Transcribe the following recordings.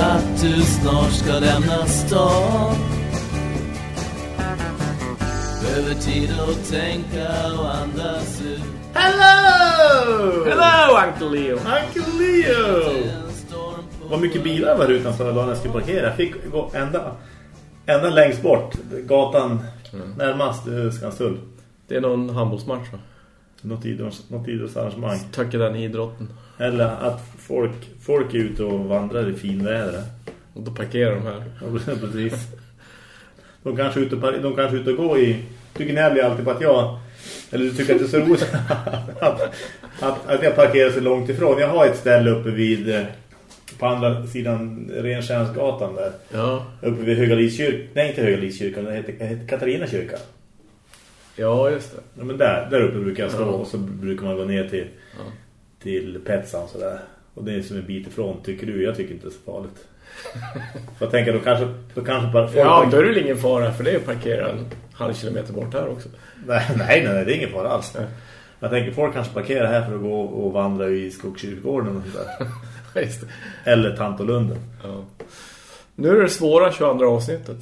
att du snart ska lämna stan Behöver tid att tänka och andas ut Hello! Hello, Uncle Leo! Uncle Leo! Vad mycket bilar var utanför när jag skulle parkera. Jag fick gå ända, ända längst bort. Gatan närmast eh, Skanstull. Det är någon handbollsmatch va? Något, idrotts, något idrottsarrangemang. Tackar den idrotten. Eller att folk, folk är ute och vandrar i finväder. Och då parkerar de här. Ja, precis. De kanske är ute, och- de kanske är ute och går i... Tycker Nelly alltid på att jag... Eller du tycker att det är så roligt att, att, att jag parkerar så långt ifrån. Jag har ett ställe uppe vid... eh, På andra sidan Renstjärnsgatan där. Ja, Uppe vid Högaliskyrkan. Nej, inte Högaliskyrkan. Det heter, heter Katarina kyrka. Ja just det. Ja, men där, där uppe brukar jag stå. Ja. Och så brukar man gå ner till, Ja. till Petsan och sådär. Och det är som en bit ifrån, tycker du. Jag tycker inte det är så farligt. Så jag tänker, då kanske, då kanske bara. Ja, då är det väl ingen fara för det är att parkera en halv kilometer bort här också. Nej, nej, nej, det är ingen fara alls. Nej. Jag tänker, folk kanske parkerar här för att gå och vandra i Skogskyrkogården och sådär. Eller Tantolunden. Ja. Nu är det svåra 22 avsnittet.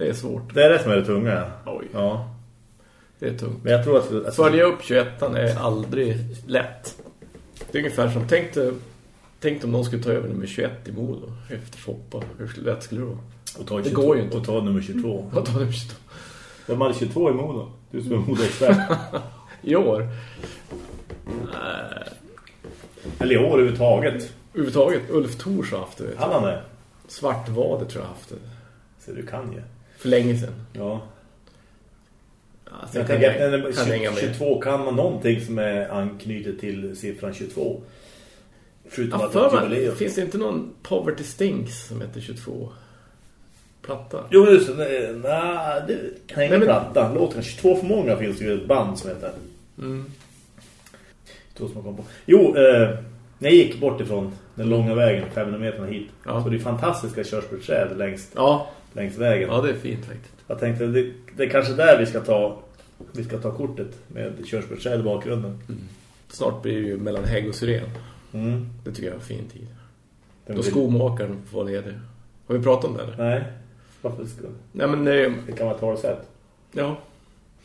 Det är svårt. Det är det som är det tunga. ja. Oj, Ja, det är tungt. men jag tror att... Alltså, Följa upp 21 är aldrig lätt. Det är ungefär som tänkte Tänk om någon skulle ta över nummer 21 i Modo efter Foppa. Hur lätt skulle det vara? och ta det 22, går ju inte. Och ta nummer 22. Vad tar nummer 22? Vem hade 22 i Modo? Du som är Modo-expert. I år? Eller i år överhuvudtaget. Överhuvudtaget, Ulf Thors har haft det. Han jag. han är. Svartvade tror jag haft det. Så du kan ju. För länge sedan. Ja. Alltså, Jag kan jag- att kan hänga när med. 22 kan man någonting som är anknutet till siffran 22. Förutom Ja, att för det är mig, jubileum. finns det inte någon Poverty Stinks som heter 22? Platta? Jo, just det. Nej, det kan ingen men- platta. Låter 22 för många finns det ju ett band som heter. Mm. Jag. Jo, eh, när jag gick bort ifrån den långa vägen, 500 meter hit. Ja. Så det är fantastiska körsbärsträd längs, Ja. Längs vägen. ja, det är fint faktiskt. Jag tänkte, det, det är kanske där vi ska ta vi ska ta kortet med körsbärsträd i bakgrunden. Snart blir det ju mellan hägg och syren. Mm. Det tycker jag är en fin tid. Den Då vill- skomakaren får vara ledig. Har vi pratat om det eller? Nej, varför ska Nej men eh, det kan vara ett talsätt. ja.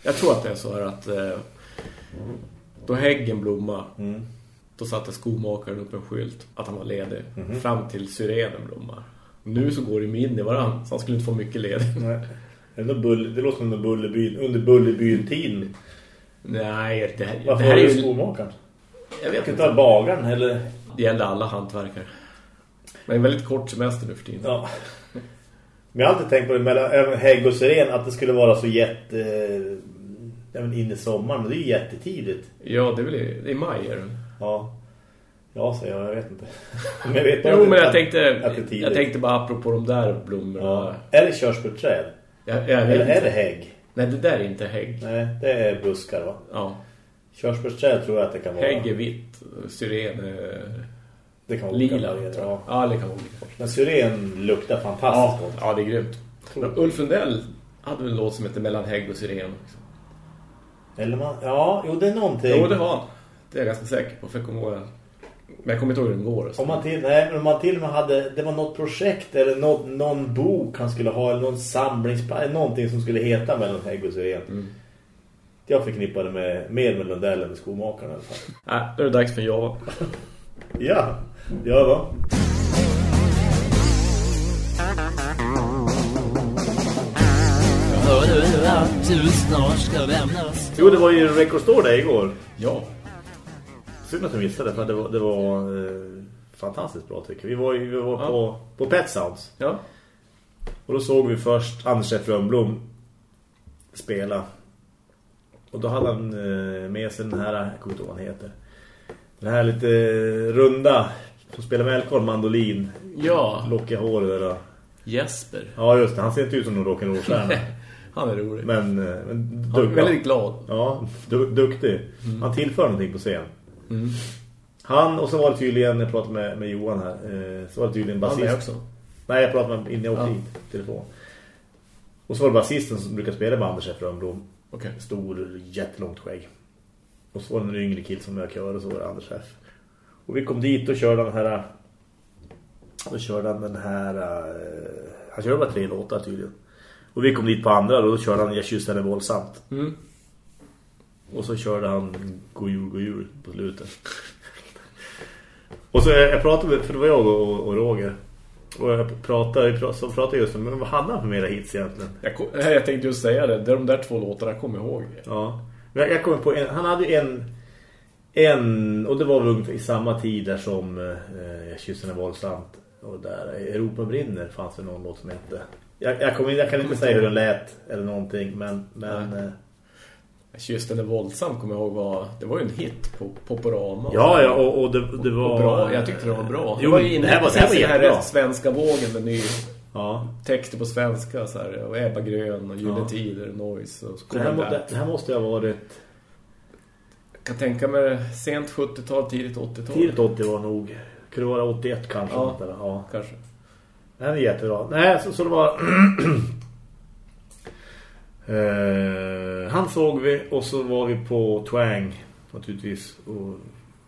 Jag tror att det är så här att eh, då häggen blomma Mm. då satte skomakaren upp en skylt att han var ledig. Mhm. Fram till syrenen blommar. Nu så går de in i varann så han skulle inte få mycket ledig. Nej. Det, nog bull, det låter som under Bullerbyn, under Bullerbyn-tiden. Nej, det här, det Varför här är det ju... skomakaren? Jag vet Kan inte. bagaren eller... Det gäller alla hantverkare. Men det är väldigt kort semester nu för tiden. Ja. Men jag har alltid tänkt på det mellan även hägg och syren att det skulle vara så jätte... Men in i sommaren, men det är ju jättetidigt. Ja, det är väl i, det maj är det. Ja. Ja, säger jag, jag vet inte. Men jag vet Jo, men jag tänkte, jag tänkte bara apropå de där blommorna. Ja. Jag vet Eller är det hägg? Nej, det där är inte hägg. Nej, det är buskar va? Ja. Körsbärsträd tror jag att det kan vara. Hägg är vitt, syren Det kan vara olika lila. färger, tror jag. Ja. Ja, det kan vara olika. Men syren luktar fantastiskt Ja, gott. ja, det är grymt. Men Ulf Lundell hade en låt som heter Mellan hägg och syren. Också. Eller man, ja, jo det är någonting. Jo, det har han. Det är jag ganska säker på, för jag kommer ihåg det. Men jag kommer inte ihåg hur den går. och så. Om man till, nej, om man till och med hade, det var något projekt eller något, någon bok han skulle ha, eller någon samlingsplats, någonting som skulle heta mellan hägg och syren. Mm. Jag förknippade med, mer med Lundell än med skomakaren i alla fall. Nej, då är det dags för Java. Ja, ja då. Hör du att du snart ska lämnas Jo, det var ju Record Store Day igår. Ja. Synd att jag missade det, för det var, det var eh, fantastiskt bra tycker jag. Vi var, vi var Ja. på, på Pet Sounds. Ja. Och då såg vi först Anders F. Rönnblom spela. Och då hade han eh, med sig den här, jag kommer inte ihåg vad han heter. Den här lite runda som spelar med Elkorn, mandolin. Ja. Lockiga hår där. då. Jesper. Ja just det, han ser inte ut som någon rock'n'roll-stjärna. Han är rolig. men eh, men Han är väldigt glad. Ja, du, duktig. Han tillför någonting på scen. Mm. Han, och så var det tydligen, jag pratade med, med Johan här, eh, så var det tydligen Han basist. är också. Nej, jag pratade med innan jag åkte Ja. telefon. Och så var det basisten som brukar spela med Anders F. Rönnblom. Okej. Stor, jättelångt skägg. Och så var det en yngre kill som jag kör och så var det Anders F. Och vi kom dit och körde den här Då körde han den här... Uh, han körde bara tre låtar tydligen. Och vi kom dit på andra och då körde han Jag kysste henne våldsamt. Mm. Och så körde han God jul, god jul på slutet. och så jag pratade med, för det var jag och, och Roger. Och jag pratade, så pratade just om, men vad hade han för mera hits egentligen? Jag, jag tänkte just säga det. Det är de där två låtarna jag kommer ihåg. Ja. Jag, jag kommer på en, han hade en en, och det var väl ungefär i samma tid där som eh, Jag henne våldsamt och där Europa brinner fanns det någon låt som hette. Jag, jag, kommer, jag kan inte säga hur den lät eller någonting men, men Just den där våldsam kommer jag ihåg var... Det var ju en hit på Poporama. ja, ja och, och det, det var Och bra. Jag tyckte det var bra. Jo, var men inne det här var, det här var den här svenska vågen med ny Ja. texter på svenska. Så här, och Ebba Grön och Gyllene Ja. Tider, Noise och Det här, må, det, det här måste ju ha varit Jag kan tänka mig sent 70-tal, tidigt 80-tal. tidigt 80 var nog kunde vara 81 kanske Ja. där. ja. Kanske. Det här är jättebra. Nej, så, så det var... eh, han såg vi och så var vi på Twang naturligtvis och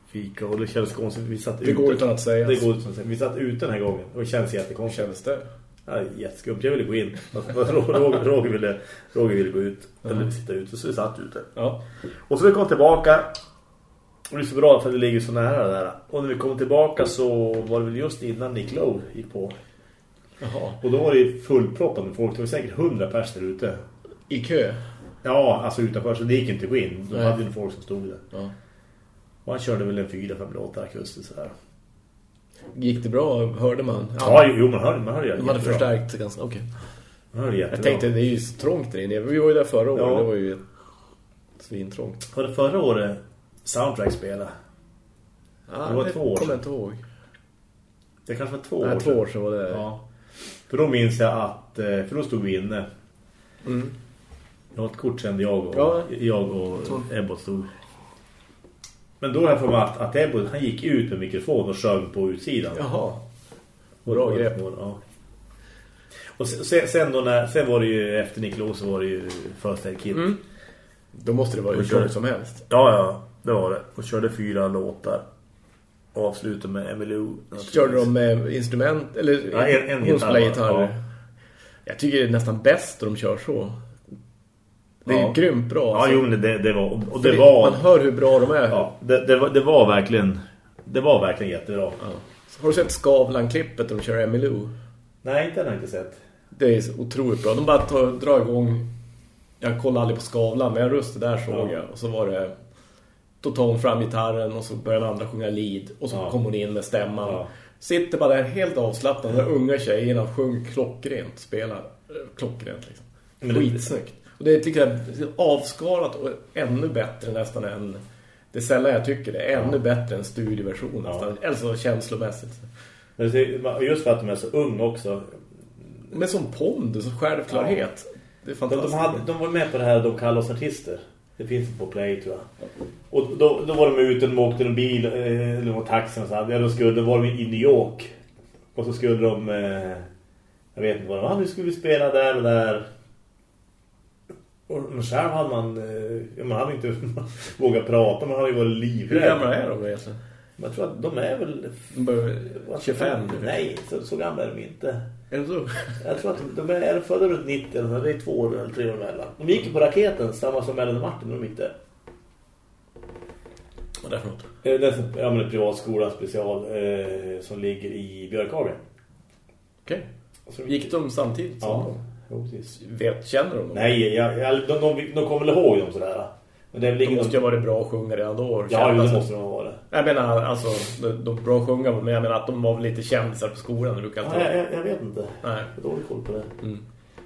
fika och det kändes konstigt. Vi satt Det ute. går utan att säga. Det går utan att säga. Vi satt ute den här gången och det känns jättekonstigt. kändes det? Ja, jätteskumt. Jag ville gå in. Roger, Roger, ville, Roger ville gå ut. Eller sitta ute. Så vi satt ute. Ja. Och så vi kom tillbaka. Och det är så bra för det ligger så nära där. Och när vi kom tillbaka så var det väl just innan Nick Lowe gick på. Jaha. Och då var det fullproppat med folk. Det var säkert 100 pers där ute. I kö? Ja, alltså utanför. Så det gick inte att gå in. De Nej. hade ju folk som stod där. Ja. Han körde väl en 4-5 låtar akustiskt sådär. Gick det bra? Hörde man? Ja, jo, man hörde, man hörde De hade jättebra. förstärkt ganska... Okej. Jättebra. Jag tänkte, det är ju så trångt där inne. Vi var ju där förra året. Ja. Det var ju svintrångt. Var det förra året Soundtrack spelade? Ja, Det var två år kommer sedan. jag inte ihåg. Det kanske var två Nej, år två år sedan var det. Ja. För då minns jag att, eh, för då stod vi inne. Mm. Jag har ett kort sedan jag och, Ja. jag och Ebbot stod. Men då har jag för mig att, att Ebbot, han gick ut med mikrofon och sjöng på utsidan. Jaha. Bra grepp. Ja. Och sen, sen, då när, sen var det ju efter Nick Lowe så var det ju First Aid Kit. Mm. Då måste det vara hur Och kör- trångt som helst. Ja, ja, det var det. Och körde fyra låtar. Och avslutade med Emily Körde de med instrument? Eller Ja, en- en hon gitarr gitarr. ja. Jag tycker det är nästan bäst att de kör så. Det är Ja. grymt bra. Ja, alltså. jo, men det, det var... Och För det var... Man hör hur bra de är. Ja, det, det, var, det var verkligen... Det var verkligen jättebra. Ja. Har du sett Skavlan-klippet de kör Emilou? Nej, inte har jag inte sett. Det är så otroligt bra. De bara tar, drar igång... Jag kollar aldrig på Skavlan, men jag röstade där såg Ja. jag. Och så var det... Då tar hon fram gitarren och så börjar den andra sjunga lead. Och så Ja. kommer hon in med stämman. Ja. Sitter bara där helt avslappnad. De unga tjejerna sjunger klockrent. Spelar eh, klockrent liksom. Det- Skitsnyggt. Och det är liksom avskalat och ännu bättre nästan än... Det är sällan jag tycker det är ännu bättre än studieversion Ja. nästan. Eller så känslomässigt. Just för att de är så ung också. Men som pondus och självklarhet. Det är De, fantastiskt. de, hade, de var med på det här De kallar oss artister. Det finns på Play tror jag. Och då, då var de ute, de åkte en bil eh, eller var taxin och så hade, ja, då skulle, då var de i New York. Och så skulle de eh, jag vet inte vad det var, nu skulle vi spela där och där. Och men själv hade man eh, ja, man hade inte vågat prata, man hade ju varit Hur livrädd. gamla är de egentligen? Jag tror att de är väl De börjar 25. Nej, så, så gamla är de inte. Är det så? Jag tror att de, är, är födda runt 90 eller det är två år eller tre år mellan. De gick på raketen, samma som Ellen och Martin de gick där. Vad är det för något? Eh, Det är en- ja, en privatskola special eh, som ligger i Björkhagen. Okej. De Gick de samtidigt som Ja, de? Vet, känner de dem? Nej, jag, jag, de, de, de kommer väl ihåg dem sådär. Men det är väl ingen... måste ju ha varit bra att sjunga redan då. Ja, det sig. måste de ha varit. Jag menar, alltså, de, de bra att sjunga, men jag menar att de var väl lite kändisar på skolan. Det brukar Ja, jag, jag, vet inte. Nej. Jag har dålig koll på det. Mm.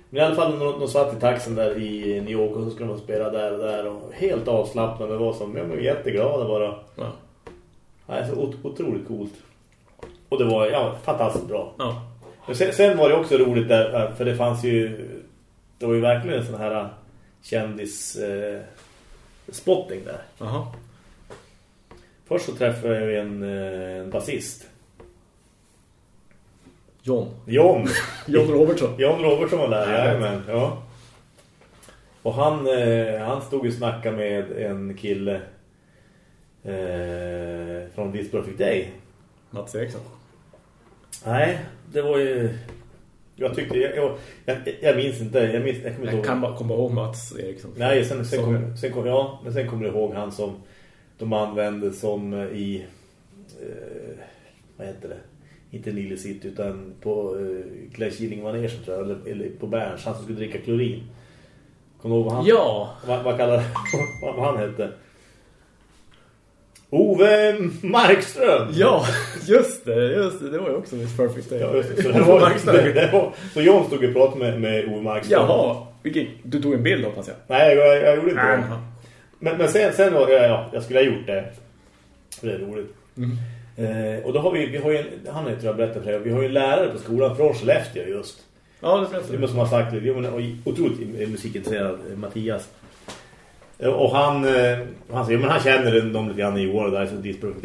Men i alla fall, de, de satt i taxen där i New York och så skulle de spela där och där. Och helt avslappnade. Var som, jag var jätteglada bara. Ja. Nej, så ot otroligt coolt. Och det var ja, fantastiskt bra. Ja. Sen, sen var det också roligt där, för det fanns ju... Det var ju verkligen en sån här kändis eh, spotting där. Jaha. Först så träffade jag en, eh, en basist. John. John. John Robertson. John Robertson var där, Ja. ja, men, ja. Och han, eh, han stod och snackade med en kille eh, från This Perfect Day. Mats Eriksson. Nej, det var ju... Jag tyckte... Jag, jag, jag, jag minns inte. Jag, minns, jag, Jag kan bara komma ihåg Mats Eriksson. Nej, sen, sen, Som- kom, sen kom, ja, men sen kommer jag ihåg han som de använde som eh, i eh, vad heter det? Inte Lille City utan på eh, Claes Killing Manege tror jag, eller, eller på Berns, han som skulle dricka klorin. Kommer du ihåg vad han, Ja, vad, vad, kallar, vad, vad han hette? Ove Markström! ja, just det, just det, det var ju också Miss Perfect Day. Ja, just det. Så, det var, det, det var, så John stod och pratade med, med Ove Markström. Jaha, vilken, du tog en bild hoppas jag. Nej, jag, jag, jag gjorde inte det. Men, men sen, sen var ja, ja, jag skulle ha gjort det. För det är roligt. Eh, och då har vi, vi har ju en, han heter jag berättat för dig, vi har ju en lärare på skolan från Skellefteå just. Ja, det Det förresten. är som har sagt och otroligt musikintresserad Mattias. Eh, Och han, eh, han säger, men han känner dem lite grann i år där, så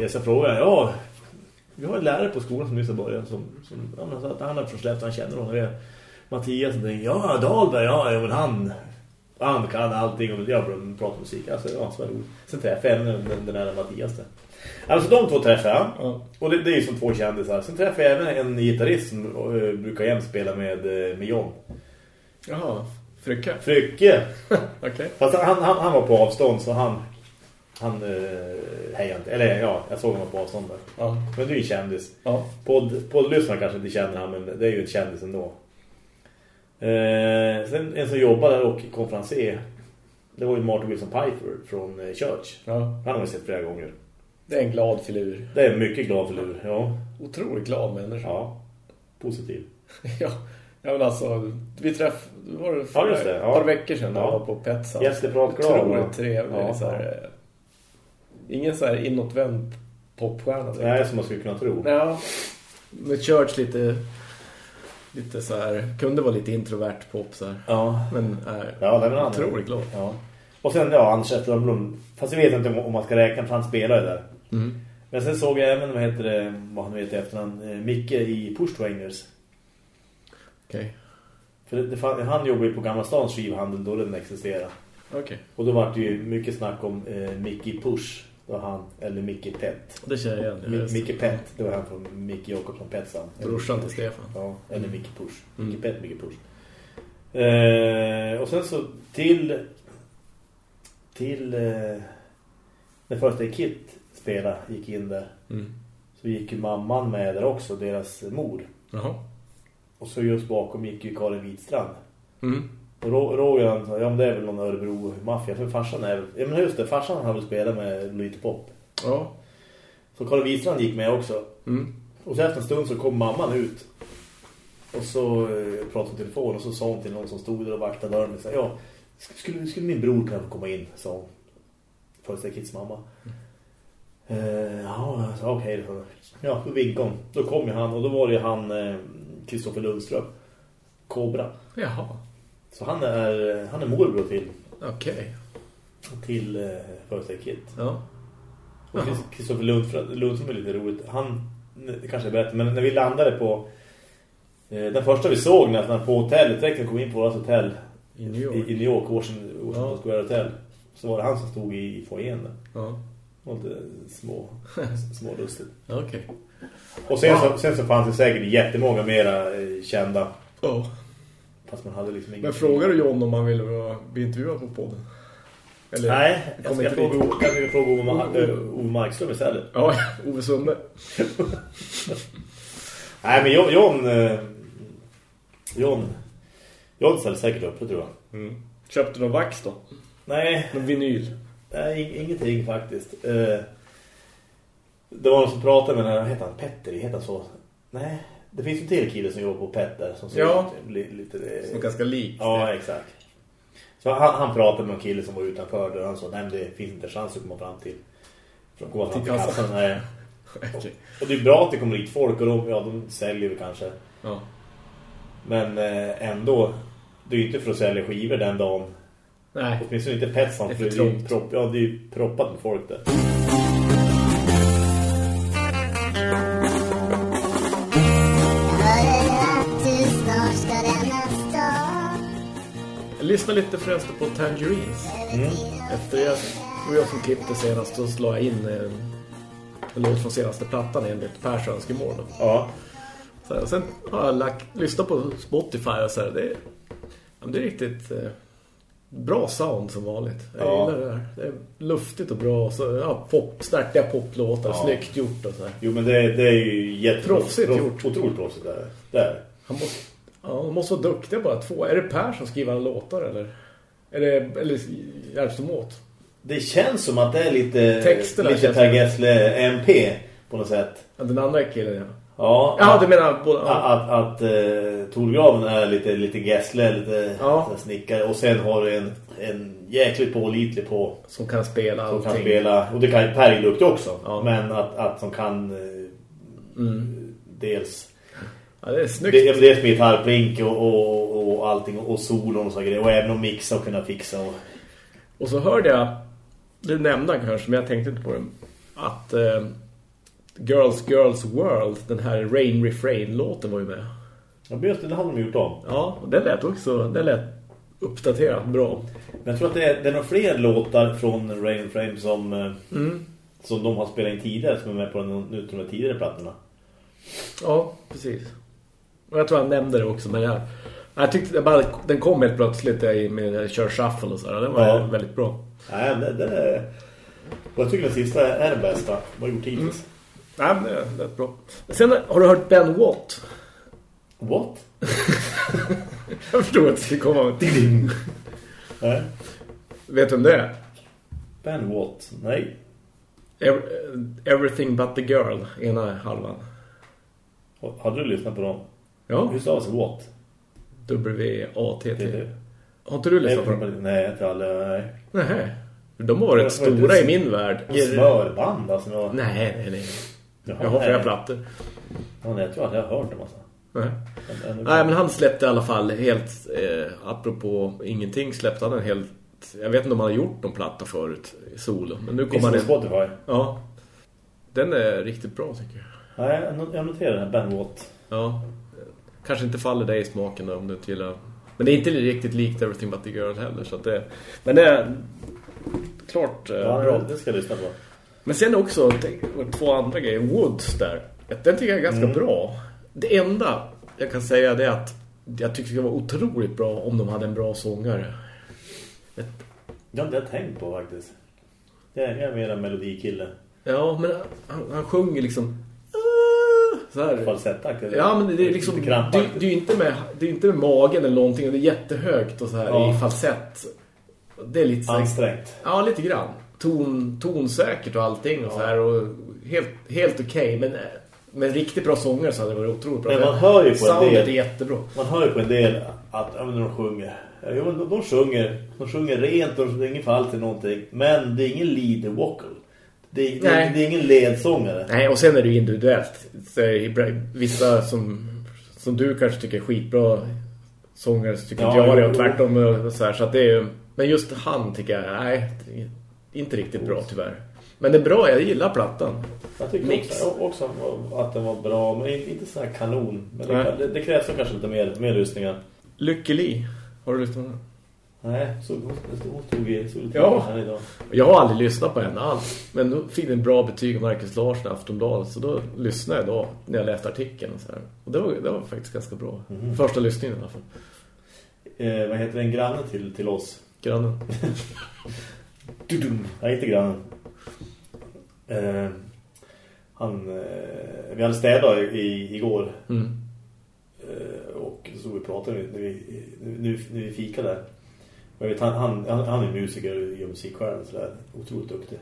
jag så frågar jag, ja, vi har en lärare på skolan som nyss har börjat, som, som ja, att han är från Skellefteå, han känner honom. Det är Mattias och tänker, ja, Dahlberg, ja, ja, men han, han kan allting och jag pratar musik. Alltså, ja, så det roligt. Sen träffade jag den, den där Mattias där. Alltså de två träffade jag. Ja. Och det, det är ju som två kändisar. Sen träffade jag även en gitarrist som eh, brukar jämt spela med, med John. Jaha, Frycke. Frycke. Okej. Fast han, han, han var på avstånd så han, han eh, inte. Eller ja, jag såg honom på avstånd där. Ja. Men du är ju kändis. Ja. Podd, poddlyssnarna kanske inte känner han, men det är ju ett kändis ändå. Eh, sen en som jobbar där och konferenser. Det var ju Martin Wilson Piper från eh, Church. ja. Han har vi sett flera gånger. Det är en glad filur. Det är en mycket glad förlur. Ja, Otroligt glad människa. ja. Positiv. ja. Ja, men alltså, vi träffade, var det för Ja, ett par veckor sedan när Ja. jag var på Petsans. Jättepratglad. Otroligt trevlig. Ja, så här, Ingen så här inåtvänd popstjärna. direkt. Nej, som man skulle kunna tro. Ja, med Church lite lite så här kunde vara lite introvert pop så här. Ja. Men är Ja, det han. otroligt glad. Ja. Och sen, ja, Anders Zetterlund Blom. Fast jag vet inte om, man ska räkna för han spelade där. Mm. Men sen såg jag även, vad heter det, vad han vet efter han, eh, Micke i Pushwangers. Okej. För det, det, han jobbar ju på Gamla Stans skivhandel då den existerade. Okej. Och då var det ju mycket snack om eh, Mickey Push. Då han, eller Mickey Pett. Det känner jag igen. Mi- Mi- Micke Pett, det var han från Micke Jakobsson Petsan. Brorsan till Stefan. Ja, eller Micke Push. Mm. Micke Pett, Micke Push. Eh, och sen så till till eh, när första Kit spelade, gick in där. Mm. Så gick ju mamman med där också, deras mor. Jaha. Och så just bakom gick ju Karin Widstrand. Mm. Och Ro- Roger han sa, ja men det är väl någon Örebro-maffia. För farsan är väl, ja men just det, farsan har väl spelat med lite pop. Ja. Så Karin Widstrand gick med också. Mm. Och så efter en stund så kom mamman ut. Och så eh, pratade hon telefon och så sa hon till någon som stod där och vaktade dörren. Och sa, ja, sk- skulle, skulle min bror kunna komma in, sa hon. Första Kids mamma. Eh, ja, okej. då. Ja, då vinkade hon. Då kom ju han och då var det ju han eh, Kristoffer Lundström. Kobra. Jaha. Så han är, han är morbror till, Okej. till eh, Första Kid. Ja. Och. Kristoffer Lundström, Lundström är lite roligt. Han, det kanske är bättre, men när vi landade på eh, den första vi såg när på hotellet, direkt när vi kom in på vårt hotell I New York. i, i New York, Washington, Washington Ja. Square Hotel, så var det han som stod i foajén där. Ja. Var lite små, små lustigt. Okej. Och sen, så, sen så fanns det säkert jättemånga mera eh, kända, Oh. fast man hade liksom ingen... Men frågar du John om han ville bli intervjuad på podden? Eller? Nej, jag ska fråga, dit. kan vi fråga Ove, Ma- eh, Ove Markström istället. Ja, Ove Sundberg. Nej, men John... John, eh, John, John ställer säkert upp, det tror jag. Mm. Köpte du någon vax då? Nej, Någon vinyl? nej ing- ingenting faktiskt. Eh, det var någon som pratade med den här, heter han Petter, heter han så? Nej, det finns en till kille som jobbar på Petter som ser Ja. ut li, lite... eh, Som ganska lik. Ja, exakt. Så han, han pratade med en kille som var utanför där och han sa, nej det finns inte chans att komma fram till, att komma fram Till kassan. kassan. Nej. Okej. Och det är bra att det kommer dit folk och de, ja, de säljer ju kanske. Ja. Men eh, ändå, det är ju inte för att sälja skivor den dagen. Nej. Åtminstone inte Petsan, Det är för för det är ju propp, ja, det är ju proppat med folk där. Jag lyssnade lite förresten på Tangerines. Efter jag, och jag som klippte senast, då slår jag in eh, en låt från senaste plattan enligt Pers önskemål. Ja. Så här, sen har jag lagt, lyssnat på Spotify och så här, det, det är riktigt eh, bra sound som vanligt. Jag Ja. gillar det här. Det är luftigt och bra. Så, ja, pop, snärtiga poplåtar, Ja. snyggt gjort och så här. Jo, men det, det är ju jätte... Proffsigt proff- gjort. Otroligt proffsigt där. där. Han måste, ja, de måste vara duktiga bara två. Är det Per som skriver alla låtar eller? Är det, eller hjälps de åt? Det känns som att det är lite, Texterna lite Per Gessle MP på något sätt. Ja, den andra killen, ja. Ja, Ja, att, du menar både... Ja. att, att uh, Torgraven är lite, lite Gessle, lite Ja. snickare. Och sen har du en, en jäkligt pålitlig på Som kan spela som allting. kan spela. Och det kan är duktig också. Ja. Men att, att som kan eh, Mm. dels... Ja, det är snyggt. Det, dels med gitarrplink och, och, och allting. Och solon och så grejer. Och även att mixa och kunna fixa. Och, Och så hörde jag, det nämnde kanske, men jag tänkte inte på det, att eh, Girls Girls World, den här Rain Refrain-låten var ju med. ja, just det, det har de gjort om. Ja, och den lät också, den lät uppdaterat bra. Men jag tror att det är, det är några fler låtar från Rain Frame som, eh, Mm. som de har spelat in tidigare. Som är med på den, de tidigare plattorna. Ja, precis. Och jag tror han nämnde det också, men jag, jag tyckte bara, den kom helt plötsligt i- med Kör Shuffle och så där. Den var Ja. väldigt bra. Nej, det, det är... Jag tycker den sista är den bästa. Vad har gjort hittills? Nej, men det det lät bra. Sen har du hört Ben Watt? What? Jag förstod att det skulle komma. Nej. Vet du om det är? Ben Watt? Nej. Ev- Everything but the girl, ena halvan. Hade du lyssnat på dem? Ja, Hur stavas Watt? W-A-T-T. Har inte du lyssnat på dem? Nej, inte alla. Nej. Nej. De har varit stora i min värld. Smörband alltså. Jag, Nej, nej, nej. Jaha, Jag har flera plattor. Ja, nej, jag tror att jag har hört dem alltså. Nej. Men- Nej, men han släppte i alla fall helt, eh, apropå ingenting, släppte han en helt, jag vet inte om han har gjort någon platta förut i solo. Men nu kommer han in. Spotify? Ja. Den är riktigt bra tycker jag. Nej, jag noterar den här Ben Watt. Ja. Kanske inte faller dig i smaken om du inte gillar... Men det är inte riktigt likt Everything But The Girl heller. Så att det... Men det är klart eh, Ja, bra. det ska jag lyssna på. Men sen också det- två andra grejer. Woods där. Den tycker jag är ganska Mm. bra. Det enda jag kan säga det är att jag tycker det skulle vara otroligt bra om de hade en bra sångare. Det har inte jag tänkt på faktiskt. Jag är mer en melodikille. Ja, men han, han sjunger liksom... Så här. Falsettaktigt. Ja, men det är liksom... Lite Det, krampaktigt. det är inte med, det är inte med magen eller någonting. Det är jättehögt och så här Ja. i falsett. Det är lite så Ansträngt. Ja, lite grann. Ton, tonsäkert och allting och så här. Och helt, helt okej. men med en riktigt bra sångare så hade det varit otroligt bra. Men man hör ju på en del- är jättebra. Man hör ju på en del att ja, men de sjunger. Ja, men de, de sjunger. De sjunger rent. De, det är ingen fall till någonting. Men det är ingen lead vocal. Det, är- det, det är ingen ledsångare. Nej, och sen är det ju individuellt. Så vissa som, som du kanske tycker är skitbra sångare så tycker Ja, inte jag det och tvärtom och så här, så att det är men just han tycker jag nej, inte riktigt bra tyvärr. Men det är bra, jag gillar plattan. Jag tycker Mix. också, också att den var bra. Men inte, inte så här kanon. Men det, det, det krävs kanske lite mer, mer lyssningar. Lycklig. Har du lyssnat på den? Nej, så i stod i Ja. här idag. Jag har aldrig lyssnat på henne alls. Men då fick en bra betyg av Marcus Larsson i Aftonbladet. Så då lyssnade jag då när jag läste artikeln. Och, så här. och det, var, det var faktiskt ganska bra. Första lyssningen i alla fall. Eh, vad heter en granne till, till oss? Grannen. Dudum. Nej, inte grannen. Eh, han, eh, vi hade städat i, igår. Mm. Eh, och så vi pratade när vi, nu, när vi fikade. Och jag vet, han, han, han, är musiker och gör musik själv. Så där. Otroligt duktig.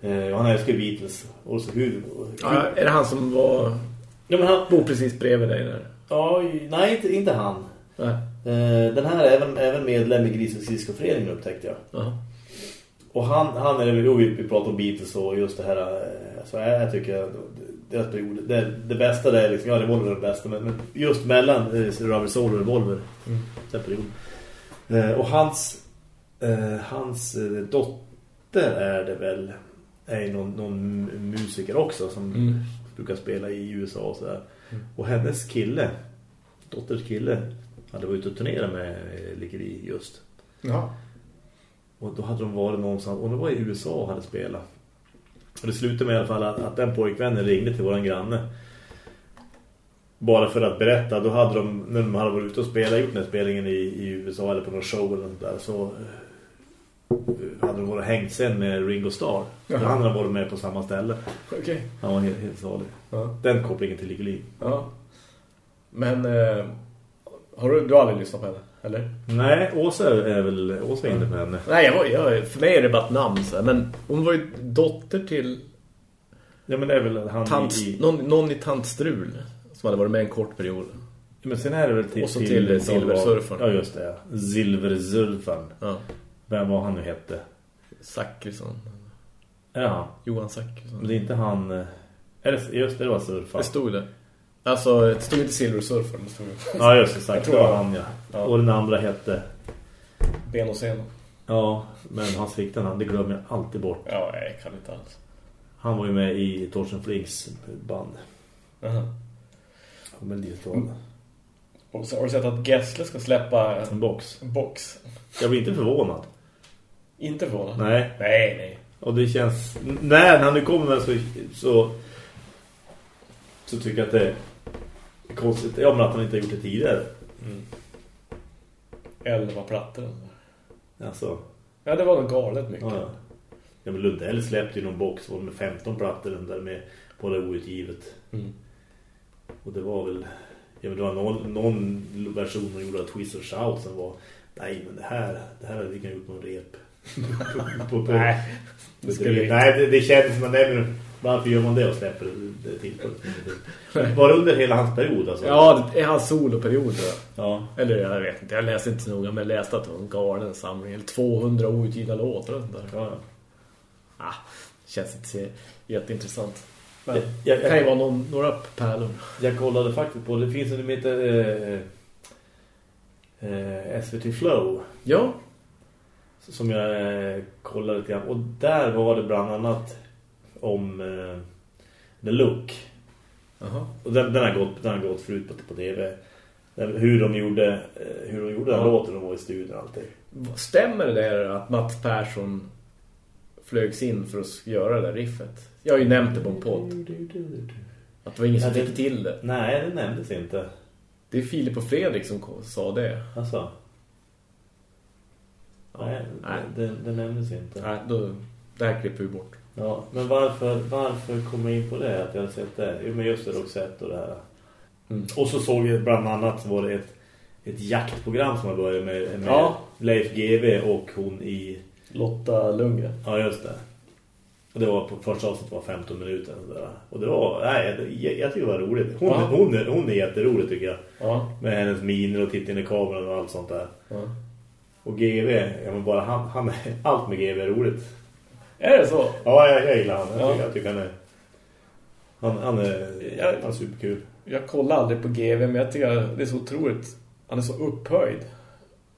Eh, han älskar Beatles. Och så hur... Ja, är det han som var, ja, men han, bor precis bredvid dig där? ja, nej, inte, inte han. Nej. Eh, den här är även, även medlem i Grisfiskoföreningen upptäckte jag. Ja. Och han, han är jo, vi, vi pratar om Beatles och just det här eh, så jag, jag tycker deras period, det, det bästa det är liksom, ja Revolver är det bästa men, men just mellan eh, Rubber Soul och Revolver Mm. den perioden. Eh, och hans eh, hans eh, dotter är det väl är någon, någon musiker också som Mm. brukar spela i USA och sådär. Och hennes kille dotters kille hade varit ute och turnerat med Likeri just. Ja. Och då hade de varit någonstans, och det var i USA och hade spelat. Och det slutade med i alla fall att, att den pojkvännen ringde till våran granne. Bara för att berätta, då hade de, när de hade varit ute och spelat, gjort den här spelningen i, i USA eller på någon show eller något där, så eh, hade de varit hängt sen med Ringo Starr. Då Jaha. hade de varit med på samma ställe. Okej. Han var helt, helt salig. Ja. Den kopplingen till Ligolin. ja. Men eh, har du, du har aldrig lyssnat på henne, eller? Nej, Åsa är väl Åsa är inne på henne. Nej, jag, jag, för mig är det bara ett namn. Så. Men hon var ju dotter till Ja, men det är väl han tant, i... någon, någon i Tant Strul som hade varit med en kort period. Men sen är det väl till... Och så till Silversurfaren. Ja, just det. Ja. Silversurfaren. Ja. Vem var han nu hette? Zackrisson. Ja, Johan men Zackrisson. det är inte han... eh, Är det, just det, det var surfaren. Det stod det. Alltså, det stod inte det stod Ja, just det. Sagt. Det var han, ja. Ja. Och den andra hette... Ben och sen. Ja, men hans riktiga namn, det glömmer jag alltid bort. Ja, jag kan inte alls. Han var ju med i Torsten Flinks band. Aha. Och Melodifestivalen. Och så har du sett att Gessle ska släppa En box. en box. Jag blir inte förvånad. Inte förvånad. Nej. Nej, nej. Och det känns... När han nu kommer med så, så... Så tycker jag att det är konstigt. Ja, men att han inte har gjort det tidigare. Elva plattor. Alltså... Ja, det var nog galet mycket. Ja, ja. men Lundell släppte ju någon box med 15 plattor där med på det outgivet. Mm. Och det var väl... Ja, men det var någon, någon version som gjorde att Twist och Shout som var... Nej, men det här... Det här hade vi kan gjort någon rep. på, på, Nej, det det skulle inte. Nej, det, det kändes som att... Nej, men varför gör man det och släpper det, det till? Var det under hela hans period alltså? Ja, det är hans soloperiod. jag. Ja. Eller jag vet inte, jag läste inte så noga, men jag läste att det var en galen samling. Eller 200 outgivna låtar och sånt där. ja. Ah, känns inte jätteintressant. Men Jag- det kan ju vara någon, några pärlor. Jag kollade faktiskt på... Det finns en som heter... Eh, eh, SVT Flow. Ja, som jag eh, kollade lite grann. Och där var det bland annat om eh, The Look. Jaha. Och den, den, har gått, den har gått förut på, på tv. Den, hur de gjorde, eh, hur de gjorde den Ja. låten de var i studion och allting. Stämmer det där att Mats Persson flögs in för att göra det där riffet? Jag har ju nämnt det på en podd. Att det var ingen som fick till det. Nej, det nämndes inte. Det är Filip och Fredrik som sa det. Alltså. Ja, Nej, nej. Det, det, nämndes inte. Nej, då, det här klipper vi bort. Ja, men varför, varför kom jag in på det? Att jag har sett det? Jo, men just det, Roxette och det här. Mm. Och så såg jag bland annat var det ett, ett jaktprogram som jag började med, med Ja. Leif GV och hon i... Lotta Lundgren. Ja, just det. Och det var på första avsnittet var 15 minuter. Och, det var, nej, jag, jag tycker det var roligt. Hon, Ja. hon, är, hon är jätterolig tycker jag. Ja. Med hennes miner och titta in i kameran och allt sånt där. ja. Och GV, ja men bara han, han allt med GV är roligt. Är det så? Ja, jag, jag gillar honom. Jag, Ja. tycker, jag tycker han är... Han, han är, Jag- han är superkul. Jag kollar aldrig på GV, men jag tycker det är så otroligt... Han är så upphöjd.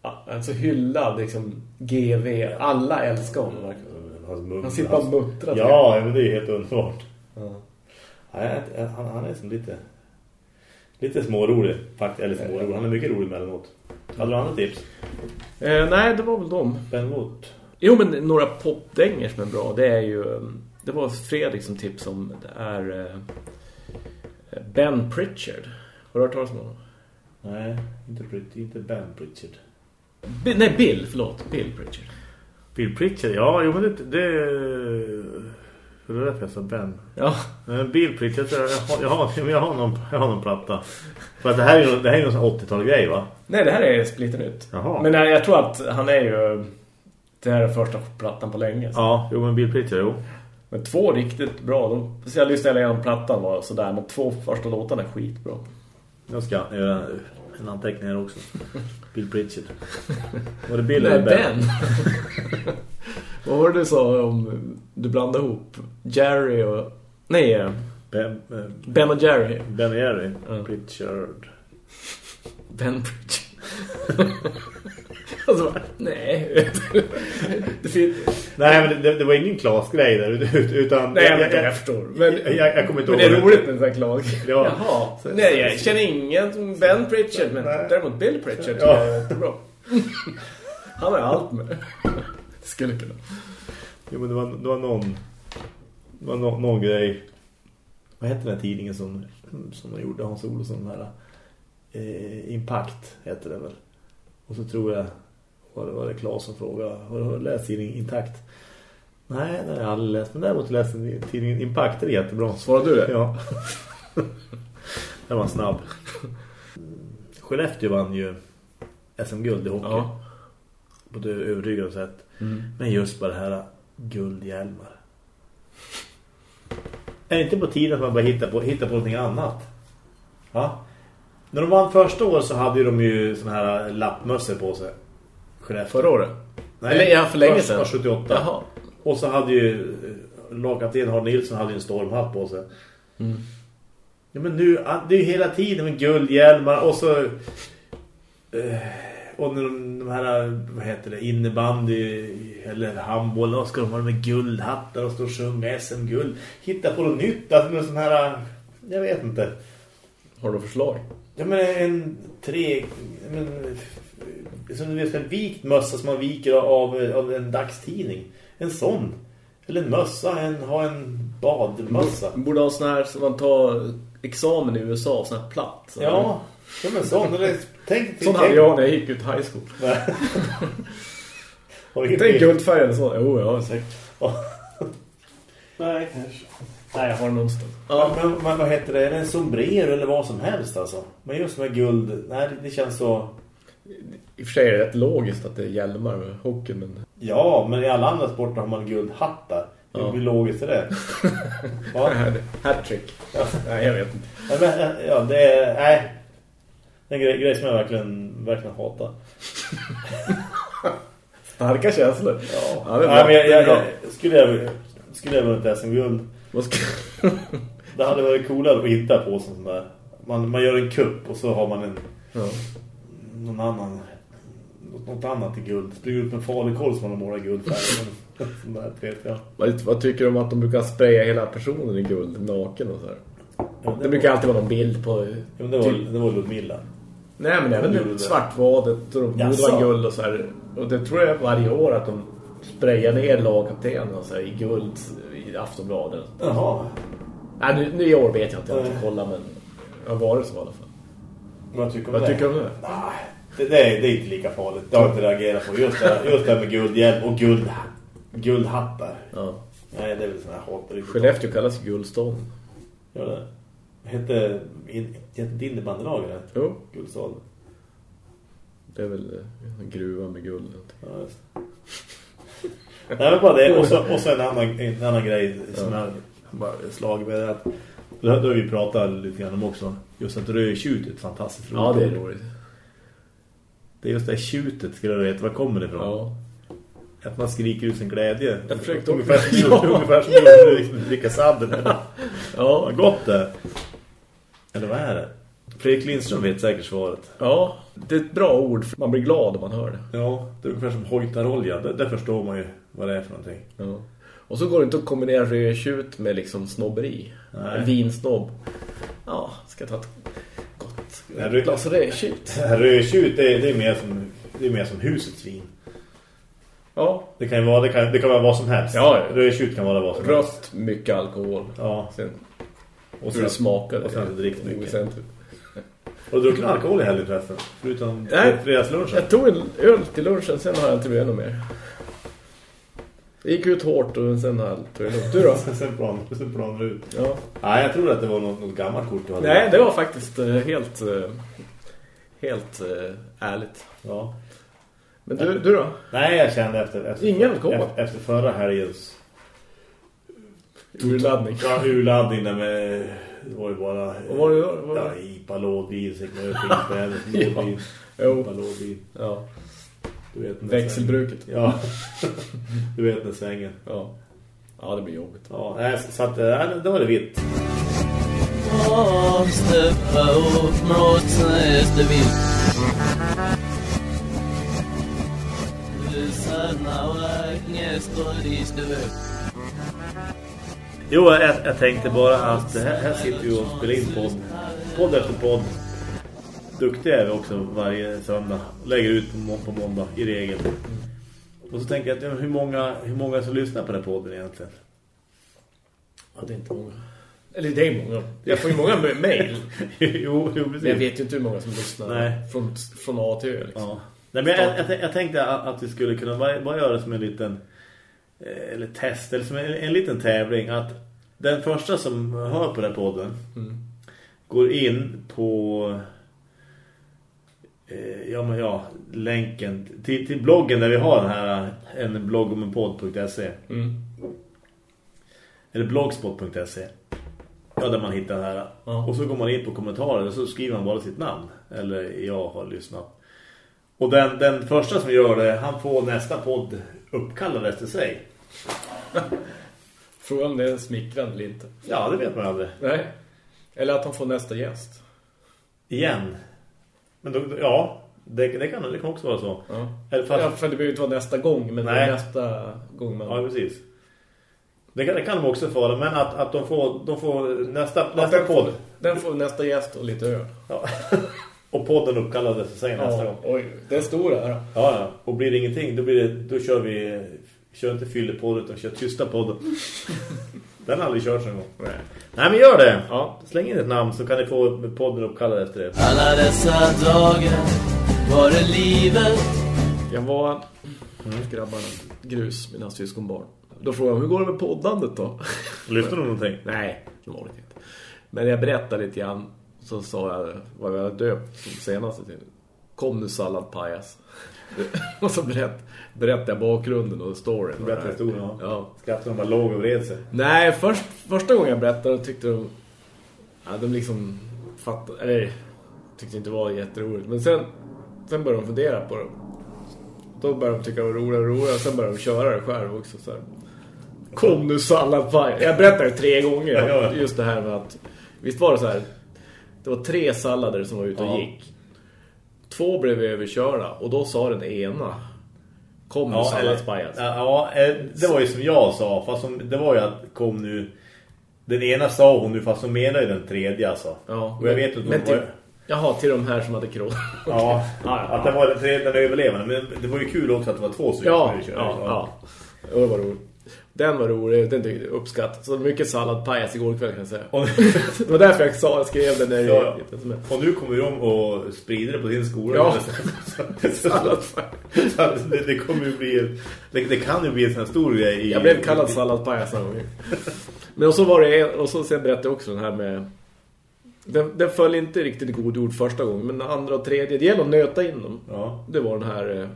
Han är så hyllad, liksom, GV. Alla älskar honom verkligen. Hans mun, Han sitter bara och muttrar. Ja, men det är helt underbart. Ja. Nej, han, han är som lite... Lite smårolig, faktiskt. Eller smårolig. Han är mycket rolig emellanåt. Hade du andra tips? Eh, nej, det var väl dem. Ben Wood. Jo, men några popdänger som är bra, det är ju... um, Det var Fredrik som tips om det är eh, Ben Pritchard. Har du hört talas om honom? Nej, inte, inte Ben Pritchard. Bi- nej, Bill, förlåt. Bill Pritchard. Bill Pritchard, ja, jo men det... det hur är det därför jag sa Ben? Ja, Eh, Bill Pritchard, jag har, jag har, jag har, någon, jag har någon platta. För att det här är ju det här är någon sån 80-tal grej va? nej det här är splitternytt. Jaha. Men nej, jag tror att han är ju... Det här är första plattan på länge. så. Ja, jo men Bill Pritchard, jo. Men två riktigt bra. De, så jag lyssnade igenom plattan var sådär. Men två första låtarna är skitbra. Jag ska göra en anteckning här också. Bill Pritchard. Var det Bill eller Ben. Vad var det du sa om du blandade ihop Jerry och... Nej, eh, Ben, eh, Ben och Jerry. ben och Jerry. Ja. Pritchard. Ben Pritchard. och så bara, nej. det finns... Nej, men det, det var ingen Klas-grej där. ut- Utan, Nej, jag, vet inte, jag förstår. Men, jag, jag, jag kommer inte men det är roligt med en sån här klag. Ja. Jaha. Så- Nej, jag känner ingen som Ben Pritchard, men Nej. däremot Bill Pritchard Ja. jag är jättebra. Han har allt med. Skulle kunna. Jo, men det var, det var någon... Det var no, någon grej. vad heter den här tidningen som, som de gjorde Hans Olsson här eh, Impact heter det väl. Och så tror jag var det, var det Claes som frågade har du läst tidningen Intakt? Nej, det har jag aldrig läst. Men däremot läst tidningen Impact, det är jättebra. Svarade du det? Ja. det var snabb. Skellefteå vann ju SM-guld i hockey. Ja. På det övertygande sätt. Mm. Men just bara det här guldhjälmar. Är det inte på tiden att man bara hittar på, hittar på någonting annat? Ja. När de vann första året så hade de ju såna här lappmössor på sig. Skellefteå. Förra året? Nej, Eller ja, för länge sedan. var 78. Jaha. Och så hade ju eh, lagkapten Harald Nilsson hade ju en stormhatt på sig. Mm. Ja, men nu, det är ju hela tiden med guldhjälmar och så eh, och de, de här, vad heter det, innebandy eller handboll, då ska de ha med guldhattar och stå och sjunga SM-guld. Hitta på något nytt, alltså med sån här, jag vet inte. Har du förslag? Ja men en tre, men, som du vet, en vikt mössa som man viker av, av en dagstidning. En sån. Eller en mössa, en, ha en badmössa. Borde ha sån här som man tar examen i USA, sån här platt. Så Ja, ja men sån. Eller, tänk, Sån tänk, hade jag när jag gick ut high school. Tänk guldfärg eller så. Jo, ja, säkert. Nej, kanske. Nej, jag har den någonstans. Ja. Men, men vad heter det? Är det en sombrero eller vad som helst alltså? Men just med guld, nej det känns så... I och för sig är det rätt logiskt att det är hjälmar med hockey, men... Ja, men i alla andra sporter har man guldhattar. Hur Ja. logiskt är det? Hattrick. Nej, jag vet inte. Ja, men, ja, det är... Nej. Det är en grej, grej som jag verkligen, verkligen hatar. Starka känslor. Ja, Ja, det är bra. Nej, men jag, jag, jag, skulle jag skulle jag vunnit SM-guld. Det hade varit coolare att hitta på sån där. Man, man gör en kupp och så har man en ja. någon annan något, annat i guld. Springer ut med falukorv som man har målat guldfärg. Där, vet jag. Vad, vad tycker du om att de brukar spraya hela personen i guld, naken och så här? Ja, Det brukar alltid vara någon bild på... Ja, det var, det var Ludmilla. Nej, men även det det. svartvadet och de var guld och så här. Och det tror jag varje år att de sprayar ner lagkaptenen och så här, i guld i Aftonbladet. Jaha. Nej, nu, nu i år vet jag inte, jag har inte kollat, men det har varit så i alla fall. Vad tycker du om Vad det? tycker du om det? Nej, det, det, är, det är inte lika farligt. Det har jag inte reagerat på. Just det, just det här med guldhjälm och guld, guldhattar. Ja. Nej, det är väl sån här hat. Skellefteå kallas guldstaden. Ja, det hette hette innebandylag eller? Jo, Guldstaden. det är väl eh, en gruva med guld. Ja, just det. Nej, men bara det. Och så, och så en, annan, en annan grej som jag bara slag med det att då har vi pratat lite grann om också. Just att rödtjut är ett fantastiskt Ja, det är roligt. Det är just det här tjutet, skulle du veta. Var kommer det ifrån? Ja. Att man skriker ut sin glädje. Jag försökte ungefär Ja. ungefär som liksom dricka sadden. Ja, gott det. Eller vad är det? Fredrik Lindström vet säkert svaret. ja, det är ett bra ord. för Man blir glad om man hör det. Ja, det är ungefär som hojtarolja. Där, där förstår man ju vad det är för någonting. Ja. Och så går det inte att kombinera rödtjut med liksom snobberi. Nej. En vinsnobb. Ja, ska jag ta ett rö- glas rödtjut. Rödtjut, det är, det är mer som det är mer som husets vin. Ja, Det kan ju vara det kan, det kan vara vad som helst. Ja, ja. Rödtjut kan vara vad som helst. rött, mycket alkohol. Ja. Sen Och hur det smakar. och sen det dricks mycket. Och druckit alkohol i helgen förresten. Förutom Nej. Jag tog en öl till lunchen, sen har jag inte blivit ännu mer. Det gick ut hårt och sen har jag lugnt. Du då? sen plan, sen planar ut. Ja. Nej, jag tror att det var något, något gammalt kort du hade. Nej, det var faktiskt eh, helt eh, helt eh, ärligt. Ja. Men du, du då? Nej, jag kände efter, efter, Ingen alkohol? efter, efter förra helgens Urladdning. ja, urladdning där med det var ju bara Vad var det då? Var ja, det? IPA, lådvin, sig med skitbrädet, Ja. Jo. IPA, lådvin. Ja. Du vet Växelbruket. svängen. Ja. du vet den svängen. Ja. Ja, det blir jobbigt. Ja, nej, så att, nej, då var det vitt. Jo, jag, jag tänkte bara att här, här sitter vi och spelar in podd. Podd efter podd. Duktiga är vi också varje söndag. Lägger ut på, må- på måndag i regel. Och så tänker jag, att, hur många, hur många som lyssnar på den här podden egentligen? Ja, det är inte många. Eller det är många. Jag får ju många mejl. jo, jo, precis. Men jag vet ju inte hur många som lyssnar Nej. från, från A till Ö. Liksom. Ja. Nej, men jag, jag, jag tänkte att, vi skulle kunna bara, bara göra det som en liten eh, eller test, eller som en, en liten tävling att den första som hör på den här podden Mm. går in på ja, men ja, länken till, till bloggen där vi har den här en blogg om en podd.se Mm. eller blogspot.se ja, där man hittar den här Ja. och så går man in på kommentarer och så skriver man bara sitt namn eller jag har lyssnat och den, den första som gör det han får nästa podd uppkallad efter sig Frågan om det är smickrande eller inte. ja, det vet man aldrig Nej. Eller att han får nästa gäst. igen men då, ja, det, det, kan, det kan också vara så Ja. Eller fast, Ja, för det behöver inte vara nästa gång, men Nej. nästa gång man... Ja, precis. Det kan, det kan de också få, men att, att de får, de får nästa, nästa den, podd. får, den får nästa gäst och lite öl. Ja. och podden uppkallades sig nästa gång. oj, det är stora här. Ja, ja. Och blir det ingenting, då, blir det, då kör vi... Kör inte fyllepodden, utan kör tysta podden. Den har aldrig kört någon gång. Nej. Nej, men gör det. Ja. Släng in ett namn så kan ni få podden uppkallad efter det. Alla dessa dagar var det livet Jag var grabbarna grus, mina syskonbarn. Då frågade jag, hur går det med poddandet då? Lyssnar du någonting? Nej, det var det inte. Men jag berättade lite grann, så sa jag vad jag hade döpt som senaste till. Kom nu salladpajas. och så berätt, berättade jag bakgrunden och storyn. och Berätta det här. historien, ja. ja. Skrattar de bara låg och vred sig. Nej, först, första gången jag berättade tyckte de... Ja, de liksom fattade... Eller, tyckte inte det var jätteroligt. Men sen, sen började de fundera på det. Då började de tycka det var roligare och roligare. Sen började de köra det själv också. Så här. Kom nu salladpaj. Jag berättade tre gånger. Just det här med att... Visst var det så här... Det var tre sallader som var ute och Ja. gick. Två blev överkörda. Och då sa den ena... Kom nu eller- salladspajas. Ja, ja, eh, det var ju som jag sa. Fast som, det var ju att kom nu... Den ena sa hon nu, fast hon menar ju den tredje alltså. Ja, och jag vet inte men om till, var... Jaha, till de här som hade kron. Ja, Ja, ja, att det var den tredje, den överlevande. Men det var ju kul också att det var två stycken Ja, som ja, körde. ja. Och det var roligt. Den var rolig, den tyckte jag uppskatt. Så mycket salladpajas igår kväll kan jag säga. Det var därför jag sa, jag skrev den där. Ja, och nu kommer de och sprider det på sin skola. Ja. Det, det kommer ju bli... Det, det kan ju bli en sån här stor grej. i- Jag blev kallad salladpajas någon gång. Men och så var det och så sen berättade jag också den här med... Den, den föll inte riktigt god ord första gången, men andra och tredje, det gäller att nöta in dem. Ja. Det var den här eh,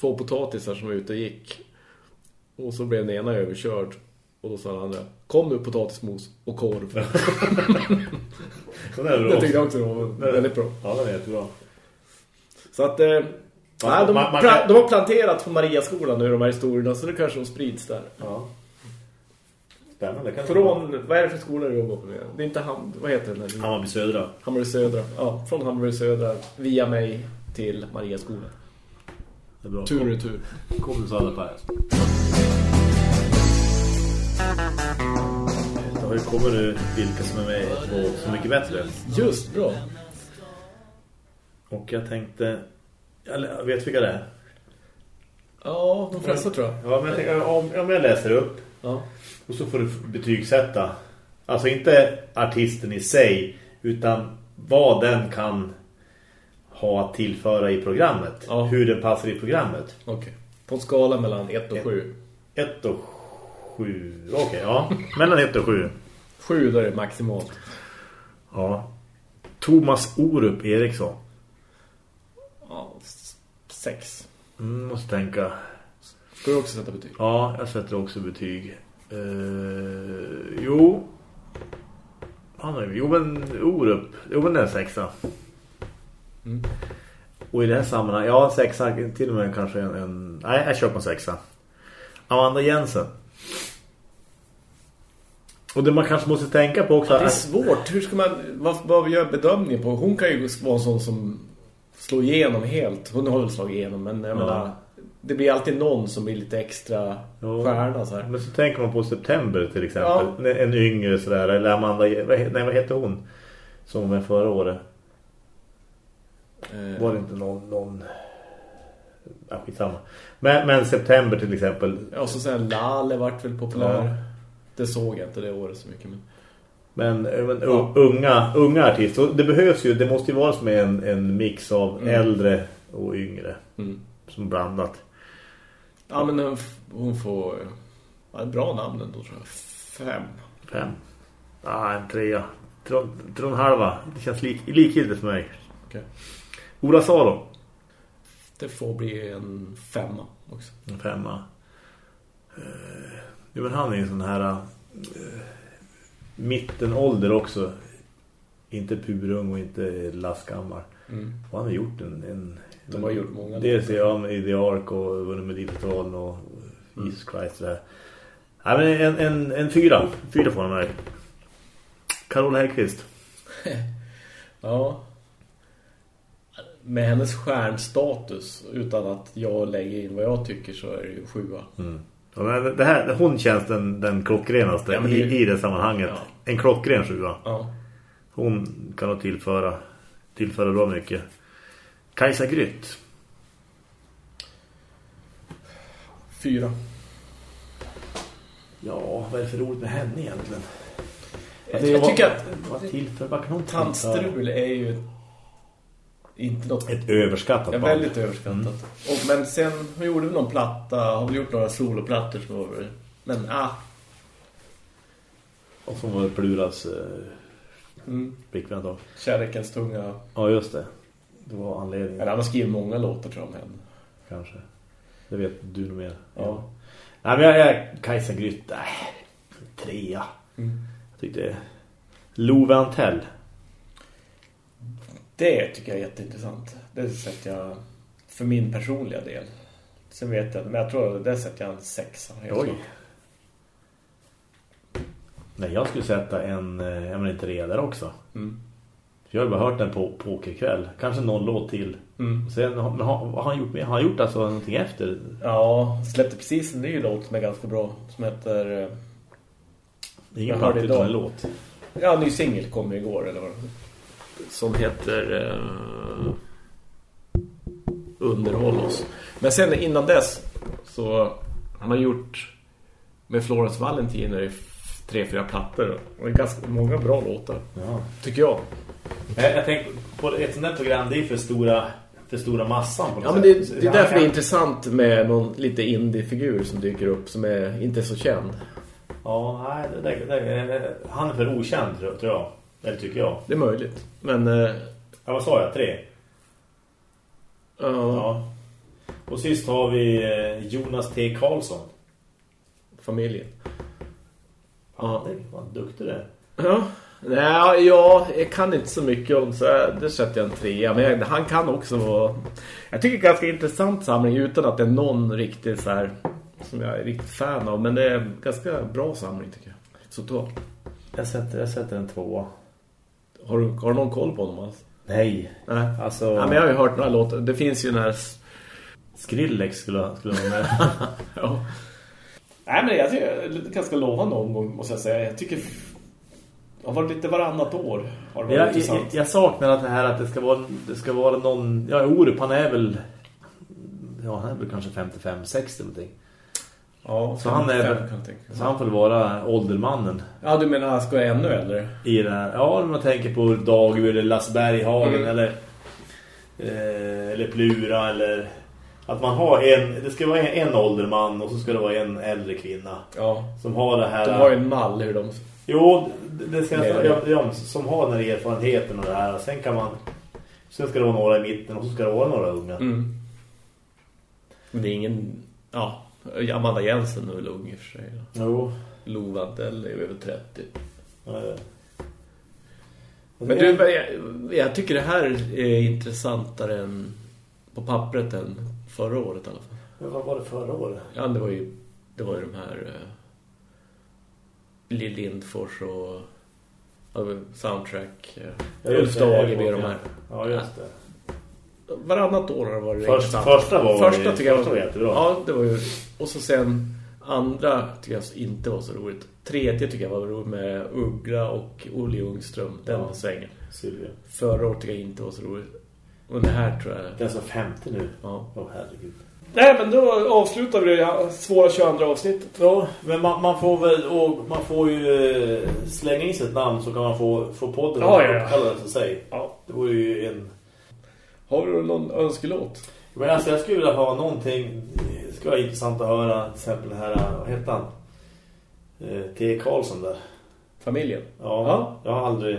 två potatisar som var ute och gick. Och så blev den ena överkörd. Och då sa den andra, kom nu potatismos och korv. Den är bra. Det tyckte jag också var väldigt bra. Ja, den är jättebra. Så att... Eh, nej, de, man- man kan- de har planterat på Mariaskolan nu, de här historierna, så det kanske de sprids där. Ja. Spännande. Kan Från, vad är det för skola du jobbar på med? Det är inte Ham, vad heter den här? Hammarby Södra. Hammarby Södra. Ja, från Hammarby Södra via mig till Mariaskolan. Det är bra. Tur och tur. Kom du alla pajas. Det har ju kommit nu vilka som är med på Så mycket bättre. Just, bra. Och jag tänkte... Jag vet vilka det är. Ja, de flesta tror jag. Ja, men jag tänker, om, om jag läser upp Ja. och så får du betygsätta. Alltså inte artisten i sig utan vad den kan ha att tillföra i programmet. Ja. Hur den passar i programmet. Okej. På en skala mellan 1 och 7. 1 och 7. Okej, ja. Mellan 1 och 7. 7 då är det maximalt. Ja. Thomas Orup Eriksson. Ja, 6. Mm, måste tänka. Ska du också sätta betyg? Ja, jag sätter också betyg. Eh, jo. Han är, jo, men Orup. Jo, men den är sexa. Mm. Och i det här sammanhanget, ja, sexa, till och med kanske en, en... Nej, jag på en sexa. Amanda Jensen. Och det man kanske måste tänka på också... Det är svårt. Hur ska man, vad, vad gör bedömningen på? Hon kan ju vara en sån som slår igenom helt. Hon har väl slagit igenom, men jag Ja. menar, det blir alltid någon som blir lite extra Ja. stjärna så här. Men så tänker man på september till exempel. En yngre sådär. Eller Amanda... Nej, vad heter hon? Som var förra året. Eh, Var det inte någon... någon... Ja, skitsamma. Men, men september till exempel. Ja, och så sen Lale vart väl populär. Ja. Det såg jag inte det året så mycket. Men... Men, eh, men u- unga, unga artister, det behövs ju, det måste ju vara som en, en mix av Mm. äldre och yngre. Mm. Som blandat. Ja, men hon, får... Ja, ett bra namn ändå, tror jag. Fem. Fem. Ja, en trea. Tre tre och en halva. Det känns lik, likgiltigt för mig. Okej. Ola Salo. Det får bli en femma också. En femma. Jo, men han är en sån här uh, mittenålder också. Inte purung och inte lastgammal. Mm. Och han har gjort en... en De har gjort många Dels ja, med i The Ark och vunnit med Melodifestivalen och Jesus Christ. Det. Nej, men en, en, en fyra. Fyra får han mig. Carola Häggkvist. Ja. Med hennes stjärnstatus, utan att jag lägger in vad jag tycker, så är det ju sjua. Mm. Men det här, hon känns den, den klockrenaste Ja, det- i, i det sammanhanget. Ja. En klockren sjua. Ja. Hon kan nog tillföra, tillföra bra mycket. Kajsa Grytt. Fyra. Ja, vad är det för roligt med henne egentligen? Jag, jag tycker att Vad tillför, vad kan hon tillföra? tandstrul är ju inte något Ett överskattat Ja, band. väldigt överskattat. Och, men sen hon gjorde vi någon platta, har väl gjort några soloplattor som var. Men ah, Och som var Pluras eh, mm, då. kärlekens tunga. Ja, just det. Det var anledningen. Eller han har skrivit många låtar tror jag om henne. Kanske. Det vet du nog mer. Ja. Nej, men jag är Kajsa Grytt. Nej, trea. Mm. Jag tyckte... Love Antell. Det tycker jag är jätteintressant. Det sätter jag för min personliga del. Sen vet jag men jag tror det sätter jag en sexa. Oj. klart. Nej, jag skulle sätta en... Jag menar inte där också. Mm. Jag har bara hört den på pokerkväll. Kanske någon låt till. Mm. Sen, har- men har, har han gjort? Har han gjort alltså någonting efter? Ja, släppte precis en ny låt som är ganska bra. Som heter... eh, Det är ingen platta utan en låt. Ja, en ny singel kom igår eller vad Som heter eh, Underhåll oss. Men sen innan dess så han har gjort med Florence Valentiner i tre, fyra plattor. Och det är ganska många bra låtar. Ja. Tycker jag. Jag, jag tänker på ett sånt här program, det är för stora, för stora massan på något Ja, men det, det är därför det är intressant med någon lite indie-figur som dyker upp som är inte så känd. Ja, nej, det, det, det, han är för okänd tror jag. Eller tycker jag. Det är möjligt. Men eh, Ja, vad sa jag? Tre? ja, Ja. Och sist har vi eh, Jonas T. Karlsson. familjen. Ja. Det var duktig det. Ja. Nej, ja, jag kan inte så mycket om så det sätter jag en trea. Men jag, han kan också vara... Jag tycker det är ganska intressant samling utan att det är någon riktigt så här som jag är riktigt fan av. Men det är en ganska bra samling tycker jag. Så då, Jag sätter, jag sätter en tvåa. Har, du, har du någon koll på honom alls? Nej. Nej. Alltså, Ja, men jag har ju hört några låtar. Det finns ju den här... Skrillex skulle, skulle vara med. Ja. Nej, men jag tycker det är ganska lovande omgång måste jag säga. Jag tycker... Det har varit lite varannat år. Har det varit jag, jag, intressant. jag saknar att det här att det ska vara, det ska vara någon... Ja, Orup, han är väl... Ja, han är väl kanske 55-60 någonting. Ja, Så han är fem, väl- kan jag tänka. Så han får vara åldermannen Ja, du menar han ska vara ännu äldre? i det här. Ja, om man tänker på Dagby eller Lassberghagen Mm. eller eh, eller Plura eller att man har en det ska vara en, en ålderman och så ska det vara en äldre kvinna Ja. som har det här De har ju en mall hur de... Jo, det ska Mer. ja, ja, som har den här erfarenheten och det här. Sen kan man sen ska det vara några i mitten och så ska det vara några unga. Mm. Men det är ingen... Ja, Amanda Jensen är väl ung i och för sig. Jo. Lova Adell är över 30. Eh, Men du, jag, jag tycker det här är intressantare än på pappret än förra året i alla fall. Men vad var det förra året? Ja, det var ju, det var ju de här uh, Lill Lindfors och Soundtrack. Uh, Ja, Ulf det, Dageby och de här. Ja, just det. Varannat år har det varit Först- första var- första tycker jag var jättebra. Ja, det var ju... Och så sen andra tycker jag inte var så roligt. Tredje tycker jag var roligt med Uggla och Olle Ljungström. Den Ja. svängen. Sylvia. Förra året tycker jag inte var så roligt. Och det här tror jag... Det är alltså 50 nu. Ja. Åh herregud. Nej, men då avslutar vi det svåra 22 avsnittet. Ja, men man, man får väl och man får ju eh, slänga in sitt namn så kan man få, få podden Ja, ja, ja. att kalla det för sig. Ja. Det vore ju en... Har du någon önskelåt? Men alltså jag skulle vilja ha någonting, det skulle vara intressant att höra till exempel det här, vad heter han? Eh, T. Karlsson där. Familjen? Ja, Ja. jag har aldrig...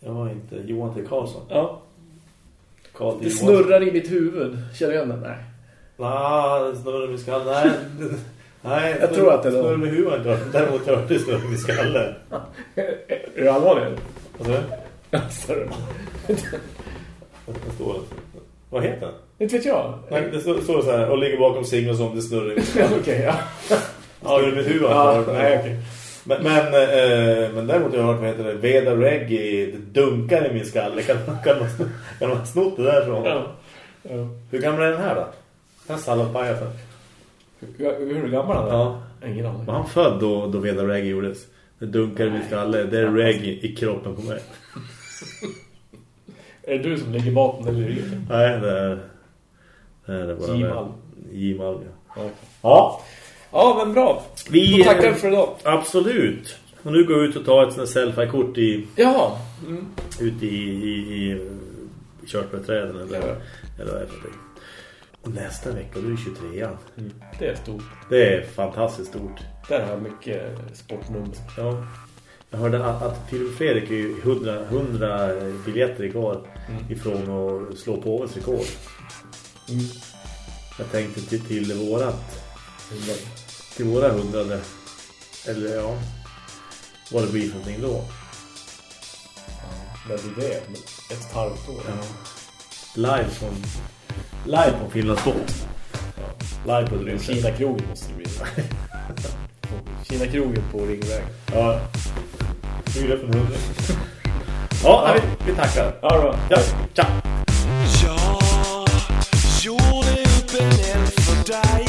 Jag har inte Johan T. Karlsson. Ja. Carl. Det snurrar i mitt huvud. Känner igen den? Nej. Nej, snurrar med skallen. Nej, nej Jag tror att det är snurrar med huvudet. Däremot hörde det snurrar med skallen. Är du allvarlig? Vad sa du? Det står Vad heter den? Inte vet jag. Nej, det står, står så här. Och ligger bakom singeln som det snurrar med Ja, Okej, ja. Snurrar med huvudet. ja nej, okej. Men, men, eh, men däremot har jag hört vad heter det? Veda reggae, det dunkar i min skalle. Kan, kan, man, kan man snott det därifrån? Ja. Ja. Hur gammal är den här då? Den här salladspajasen. Hur, hur gammal är? Ja. Ingen aning. Var han född då, då Veda reggae gjordes? Det dunkar i min skalle. Det är reggae i kroppen på mig. Är det du som ligger bakom den lyriken? Nej, det är... Det är bara J. Malm. J. Malm, ja. Okej. Ja, Ja, men bra. Vi- Då tackar för idag. absolut. Och nu går jag ut och tar ett sånt här selfie-kort i, Jaha. Mm. ute i, i, i körsbärträden eller, Ja. eller vad är det för. Och nästa vecka, då är det 23 Det är stort. Det är fantastiskt stort. Där har mycket sportnummer. Ja. Jag hörde att, att Filip Fredrik är ju 100, 100 biljetter igår ifrån att slå på årets rekord. Mm. Jag tänkte till, till vårat till våra hundrade eller ja vad det blir för någonting då. Men det är det. Ett halvt år. Ja. Live från live på Finlandsbåt. Live på Drymsen. Kina-krogen måste det bli. Kina-krogen på Ringväg. Ja. Fyra från hundra. Ja, vi, vi tackar. Ja, bra. Ja, tja. Jag gjorde upp en för dig